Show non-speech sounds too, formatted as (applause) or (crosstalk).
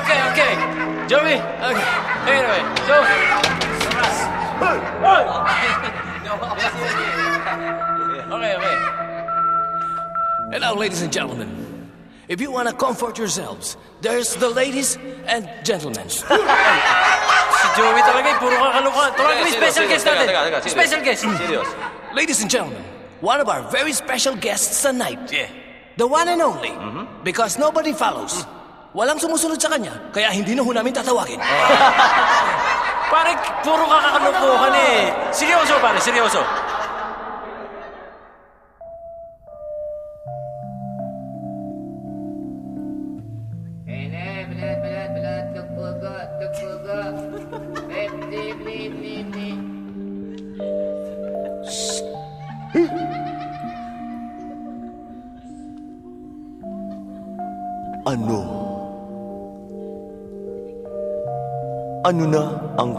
Okay, okay. Joey, okay. Anyway, so... Okay, okay. And now, ladies and gentlemen, if you want to comfort yourselves, there's the ladies and gentlemen. (laughs) Talaga, puro kakalukuhan. Tawag mo special guest natin. Special guest. Ladies and gentlemen, one of our very special guests tonight. Yeah. The one and only. Because nobody follows. Walang sumusunod sa kanya, kaya hindi na ho namin tatawagin. (laughs) Pare, puro kakakalukuhan eh. Seryoso, pare, seryoso. Ano? Ano na ang